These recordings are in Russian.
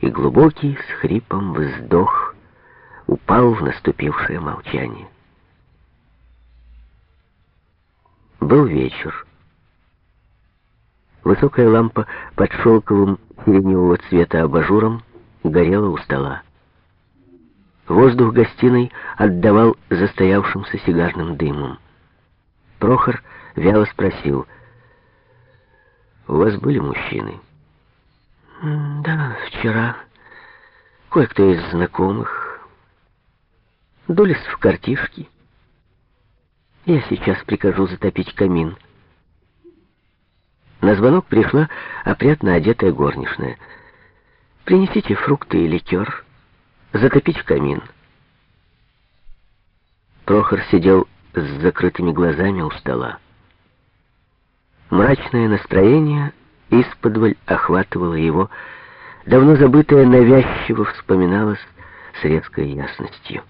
и глубокий с хрипом вздох упал в наступившее молчание. Был вечер. Высокая лампа под шелковым сиреневого цвета абажуром горела у стола. Воздух гостиной отдавал застоявшимся сигарным дымом. Прохор вяло спросил, «У вас были мужчины?» «Да, вчера. Кое-кто из знакомых. Дулись в картишки. Я сейчас прикажу затопить камин». На звонок пришла опрятно одетая горничная. «Принесите фрукты и ликер. Затопить камин». Прохор сидел с закрытыми глазами у стола. Мрачное настроение исподволь охватывало его, давно забытое навязчиво вспоминалось с резкой ясностью.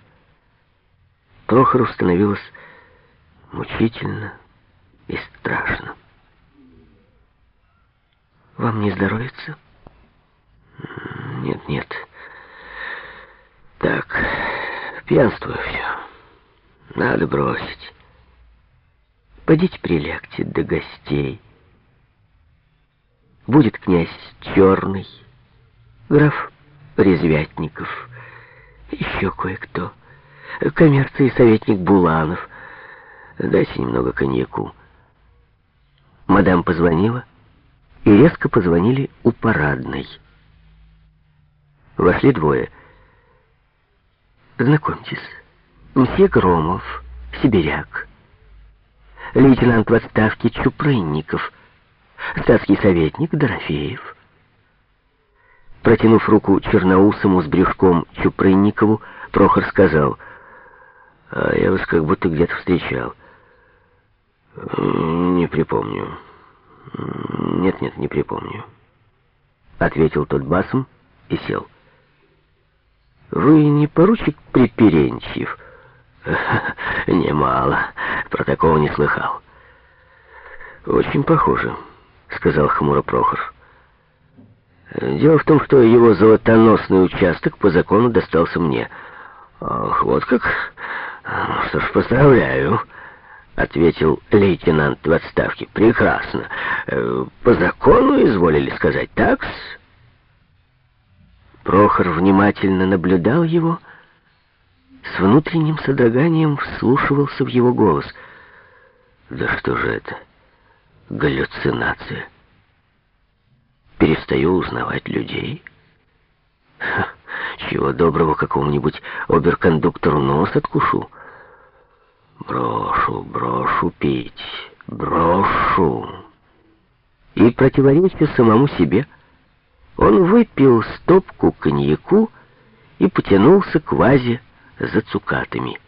Прохору становилось мучительно и страшно. «Вам не здоровится?» «Нет, нет. Так, пьянствую все. Надо бросить. Пойдите прилягте до гостей. Будет князь Черный, граф Резвятников, еще кое-кто, коммерции советник Буланов. Дайте немного коньяку. Мадам позвонила, и резко позвонили у парадной. Вошли двое. Знакомьтесь, мсье Громов, сибиряк. Лейтенант в отставке Чупрынников, статский советник Дорофеев. Протянув руку черноусому с брюшком Чупрынникову, Прохор сказал, «А я вас как будто где-то встречал. Не припомню. Нет-нет, не припомню», — ответил тот басом и сел. «Вы не поручик Приперенчьев?» «Немало. Про такого не слыхал». «Очень похоже», — сказал хмуро Прохор. «Дело в том, что его золотоносный участок по закону достался мне». «Ах, вот как? Ну, что ж, поздравляю», — ответил лейтенант в отставке. «Прекрасно. Э, по закону изволили сказать, такс?» Прохор внимательно наблюдал его, с внутренним содроганием вслушивался в его голос. «Да что же это? Галлюцинация? Перестаю узнавать людей?» Ха, «Чего доброго какому-нибудь оберкондуктору нос откушу?» «Брошу, брошу пить, брошу!» И, противоречия самому себе, он выпил стопку коньяку и потянулся к вазе за цукатами.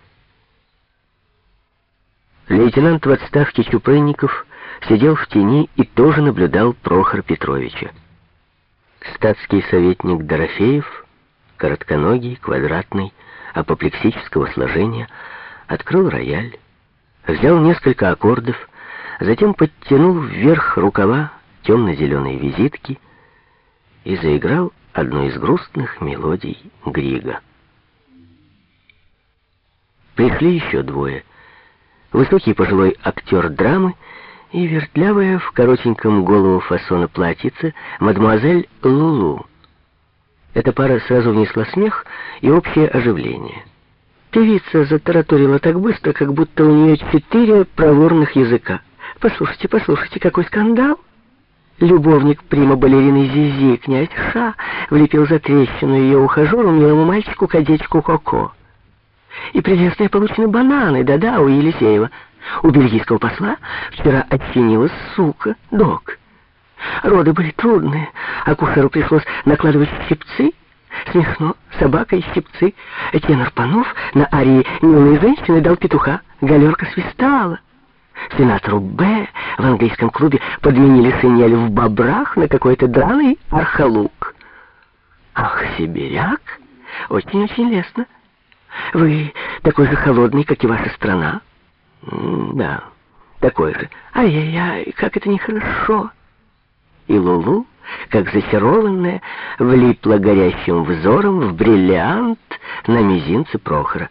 Лейтенант в отставке Чупрынников сидел в тени и тоже наблюдал Прохора Петровича. Статский советник Дорофеев, коротконогий, квадратный, апоплексического сложения, открыл рояль, взял несколько аккордов, затем подтянул вверх рукава темно-зеленой визитки и заиграл одну из грустных мелодий Грига. Пришли еще двое. Высокий пожилой актер драмы и вертлявая в коротеньком голову фасона платьице мадемуазель Лулу. Эта пара сразу внесла смех и общее оживление. Певица затараторила так быстро, как будто у нее четыре проворных языка. «Послушайте, послушайте, какой скандал!» Любовник прима-балерины Зизи, князь Ша, влепил за трещину ее ухажеру, милому мальчику-кадечку Коко. И прелестные получены бананы, да-да, у Елисеева. У бельгийского посла вчера отчинилась сука, док. Роды были трудные, акушеру пришлось накладывать щипцы. Смешно, собака и щипцы. Тенор Панов на арии «Милые женщины» дал петуха. Галерка свистала. Сенатору Б в английском клубе подменили сынель в бобрах на какой-то драный архалук. Ах, сибиряк! Очень-очень лестно. Вы такой же холодный, как и ваша страна? Да, такой же. Ай-яй-яй, как это нехорошо. И Лулу как зачарованная, влипла горящим взором в бриллиант на мизинце Прохора.